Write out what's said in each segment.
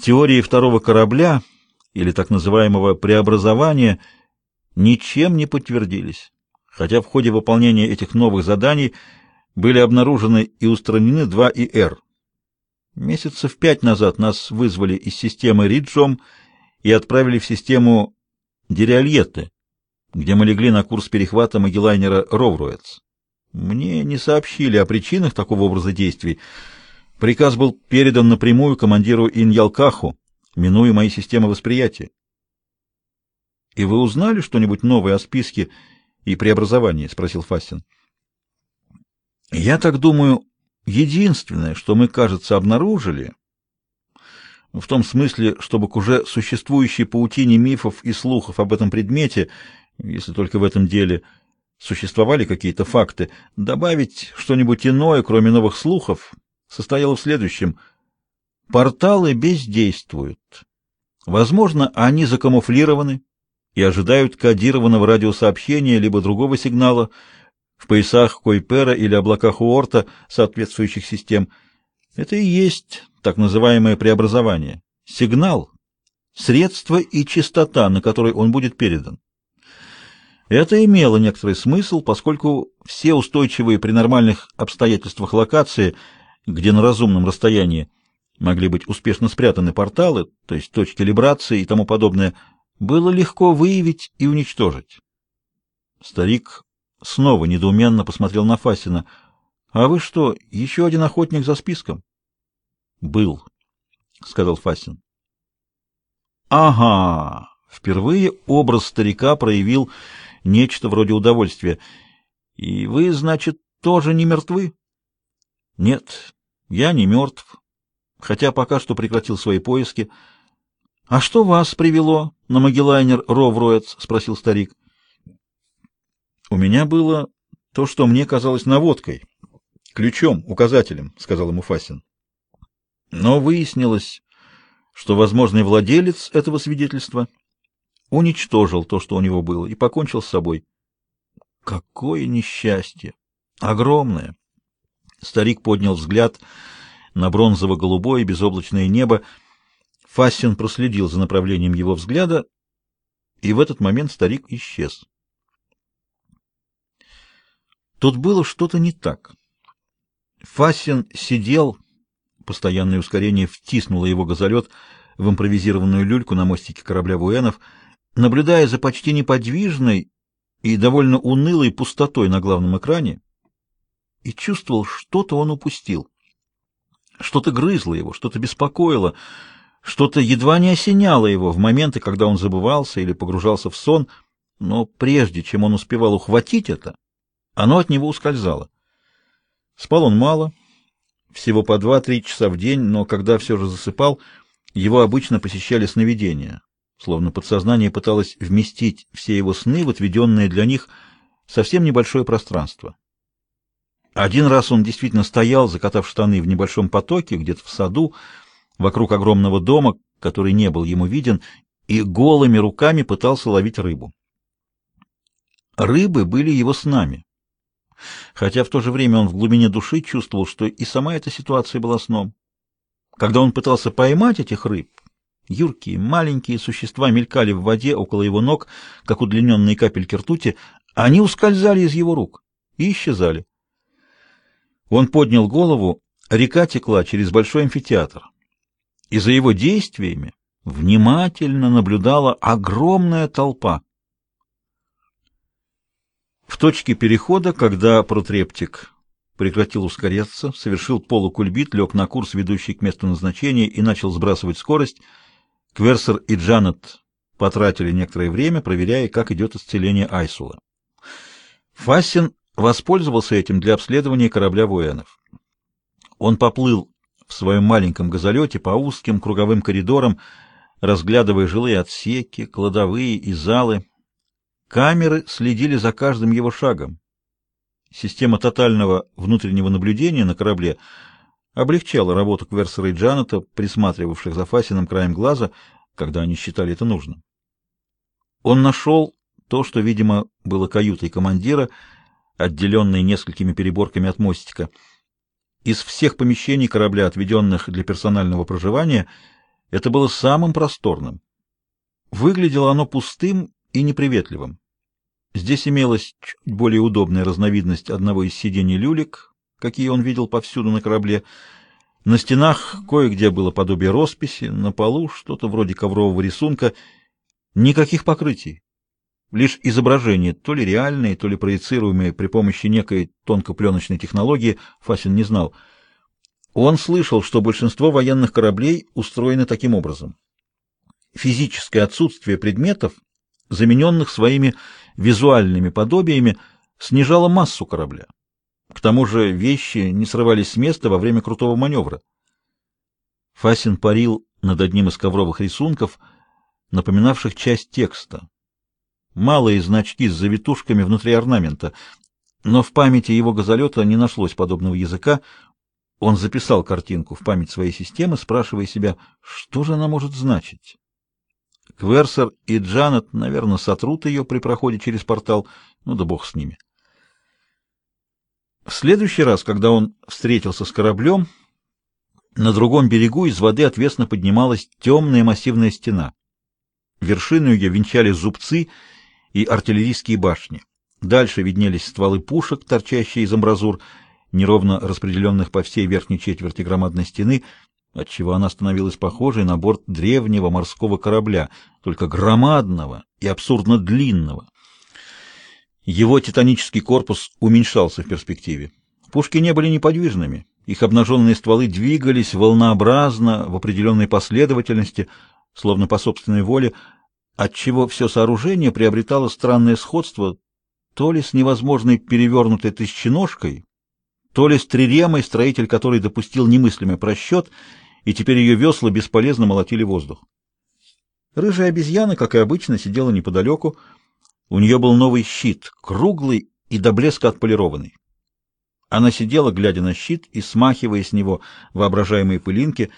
Теории второго корабля, или так называемого преобразования, ничем не подтвердились, хотя в ходе выполнения этих новых заданий были обнаружены и устранены два ИР. Месяцев пять назад нас вызвали из системы Риджом и отправили в систему Дериальетте, где мы легли на курс перехвата магеллайнера Ровруэц. Мне не сообщили о причинах такого образа действий. Приказ был передан напрямую командиру Иньялкаху, минуя мои системы восприятия. — И вы узнали что-нибудь новое о списке и преобразовании? — спросил Фастин. — Я так думаю, единственное, что мы, кажется, обнаружили, в том смысле, чтобы к уже существующей паутине мифов и слухов об этом предмете, если только в этом деле существовали какие-то факты, добавить что-нибудь иное, кроме новых слухов, состояло в следующем. Порталы бездействуют. Возможно, они закамуфлированы и ожидают кодированного радиосообщения либо другого сигнала в поясах Койпера или облаках Уорта соответствующих систем. Это и есть так называемое преобразование. Сигнал — средство и частота, на которой он будет передан. Это имело некоторый смысл, поскольку все устойчивые при нормальных обстоятельствах локации, где на разумном расстоянии могли быть успешно спрятаны порталы, то есть точки либрации и тому подобное, было легко выявить и уничтожить. Старик снова недоуменно посмотрел на Фасина. — А вы что, еще один охотник за списком? — Был, — сказал Фасин. — Ага! Впервые образ старика проявил нечто вроде удовольствия. И вы, значит, тоже не мертвы? Нет, я не мертв, хотя пока что прекратил свои поиски. А что вас привело на Магеллайнер Ровроец? спросил старик. У меня было то, что мне казалось наводкой, ключом, указателем, сказал ему Фасин. Но выяснилось, что возможный владелец этого свидетельства уничтожил то, что у него было, и покончил с собой. Какое несчастье! Огромное! Старик поднял взгляд на бронзово-голубое безоблачное небо. Фастин проследил за направлением его взгляда, и в этот момент старик исчез. Тут было что-то не так. Фасин сидел, постоянное ускорение втиснуло его газолет в импровизированную люльку на мостике корабля Вуэнов — наблюдая за почти неподвижной и довольно унылой пустотой на главном экране, и чувствовал, что-то он упустил. Что-то грызло его, что-то беспокоило, что-то едва не осеняло его в моменты, когда он забывался или погружался в сон, но прежде чем он успевал ухватить это, оно от него ускользало. Спал он мало, всего по два-три часа в день, но когда все же засыпал, его обычно посещали сновидения словно подсознание пыталось вместить все его сны в отведенное для них совсем небольшое пространство. Один раз он действительно стоял, закатав штаны в небольшом потоке, где-то в саду, вокруг огромного дома, который не был ему виден, и голыми руками пытался ловить рыбу. Рыбы были его снами, хотя в то же время он в глубине души чувствовал, что и сама эта ситуация была сном. Когда он пытался поймать этих рыб, Юркие, маленькие существа мелькали в воде около его ног, как удлиненные капельки ртути. Они ускользали из его рук и исчезали. Он поднял голову, река текла через большой амфитеатр. И за его действиями внимательно наблюдала огромная толпа. В точке перехода, когда протрептик прекратил ускоряться, совершил полукульбит, лег на курс, ведущий к месту назначения, и начал сбрасывать скорость, Кверсер и Джанет потратили некоторое время, проверяя, как идет исцеление Айсула. Фассин воспользовался этим для обследования корабля военов. Он поплыл в своем маленьком газолете по узким круговым коридорам, разглядывая жилые отсеки, кладовые и залы. Камеры следили за каждым его шагом. Система тотального внутреннего наблюдения на корабле — облегчало работу Кверсера и Джаната, присматривавших за Фасином краем глаза, когда они считали это нужным. Он нашел то, что, видимо, было каютой командира, отделенной несколькими переборками от мостика. Из всех помещений корабля, отведенных для персонального проживания, Это было самым просторным. Выглядело оно пустым и неприветливым. Здесь имелась чуть более удобная разновидность одного из сидений люлек, какие он видел повсюду на корабле. На стенах кое-где было подобие росписи, на полу что-то вроде коврового рисунка. Никаких покрытий. Лишь изображения, то ли реальные, то ли проецируемые при помощи некой тонкопленочной технологии, Фасин не знал. Он слышал, что большинство военных кораблей устроены таким образом. Физическое отсутствие предметов, замененных своими визуальными подобиями, снижало массу корабля. К тому же вещи не срывались с места во время крутого маневра. Фасин парил над одним из ковровых рисунков, напоминавших часть текста. Малые значки с завитушками внутри орнамента, но в памяти его газолета не нашлось подобного языка. Он записал картинку в память своей системы, спрашивая себя, что же она может значить. Кверсер и Джанет, наверное, сотрут ее при проходе через портал, ну да бог с ними. В следующий раз, когда он встретился с кораблем, на другом берегу из воды отвесно поднималась темная массивная стена. Вершину ее венчали зубцы и артиллерийские башни. Дальше виднелись стволы пушек, торчащие из амбразур, неровно распределенных по всей верхней четверти громадной стены, отчего она становилась похожей на борт древнего морского корабля, только громадного и абсурдно длинного. Его титанический корпус уменьшался в перспективе. Пушки не были неподвижными, их обнаженные стволы двигались волнообразно, в определенной последовательности, словно по собственной воле, отчего все сооружение приобретало странное сходство то ли с невозможной перевернутой тысяченожкой, то ли с триремой, строитель которой допустил немыслимый просчет, и теперь ее весла бесполезно молотили воздух. Рыжая обезьяна, как и обычно, сидела неподалеку, у нее был новый щит, круглый и до блеска отполированный. Она сидела, глядя на щит и смахивая с него воображаемые пылинки,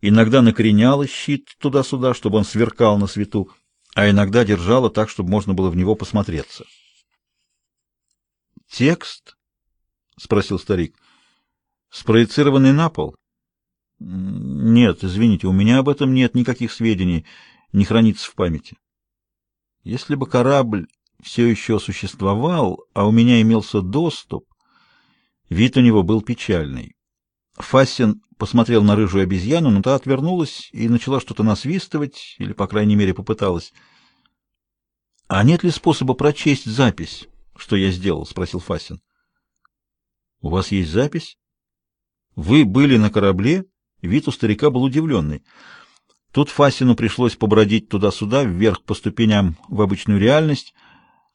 иногда накреняла щит туда-сюда, чтобы он сверкал на свету, а иногда держала так, чтобы можно было в него посмотреться. «Текст?» — спросил старик. «Спроецированный на пол?» «Нет, извините, у меня об этом нет никаких сведений, не хранится в памяти». Если бы корабль все еще существовал, а у меня имелся доступ, вид у него был печальный. Фассин посмотрел на рыжую обезьяну, но та отвернулась и начала что-то насвистывать, или, по крайней мере, попыталась. — А нет ли способа прочесть запись, что я сделал? — спросил Фассин. — У вас есть запись? — Вы были на корабле? Вид у старика был удивленный. — Тут Фасину пришлось побродить туда-сюда, вверх по ступеням в обычную реальность,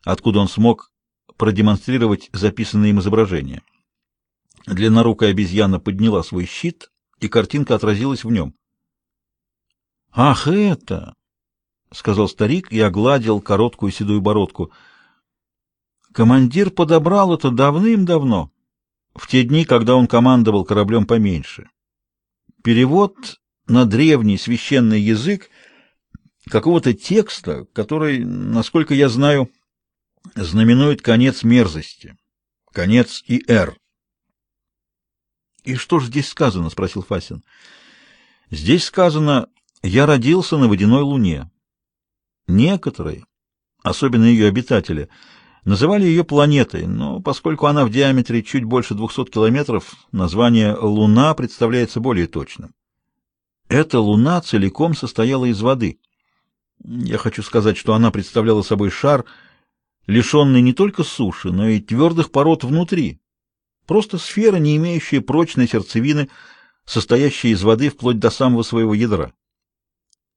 откуда он смог продемонстрировать записанные им изображения. Длиннорукая обезьяна подняла свой щит, и картинка отразилась в нем. «Ах, это!» — сказал старик и огладил короткую седую бородку. «Командир подобрал это давным-давно, в те дни, когда он командовал кораблем поменьше. Перевод на древний священный язык какого-то текста, который, насколько я знаю, знаменует конец мерзости, конец ИР. «И что же здесь сказано?» — спросил Фасин. «Здесь сказано, я родился на водяной луне. Некоторые, особенно ее обитатели, называли ее планетой, но поскольку она в диаметре чуть больше 200 километров, название «Луна» представляется более точным. Эта луна целиком состояла из воды. Я хочу сказать, что она представляла собой шар, лишенный не только суши, но и твердых пород внутри. Просто сфера, не имеющая прочной сердцевины, состоящая из воды вплоть до самого своего ядра.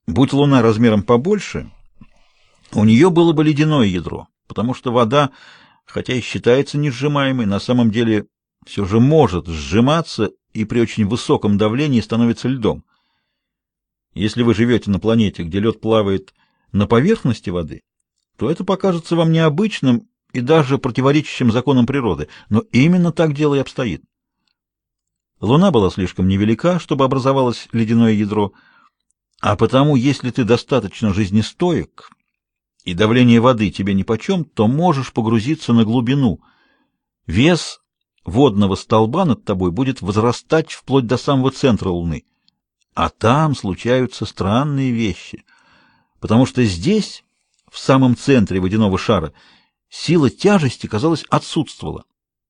Будь луна размером побольше, у нее было бы ледяное ядро, потому что вода, хотя и считается несжимаемой, на самом деле все же может сжиматься и при очень высоком давлении становится льдом. Если вы живете на планете, где лед плавает на поверхности воды, то это покажется вам необычным и даже противоречащим законам природы, но именно так дело и обстоит. Луна была слишком невелика, чтобы образовалось ледяное ядро, а потому, если ты достаточно жизнестоек и давление воды тебе нипочем, то можешь погрузиться на глубину. Вес водного столба над тобой будет возрастать вплоть до самого центра Луны А там случаются странные вещи, потому что здесь, в самом центре водяного шара, сила тяжести, казалось, отсутствовала.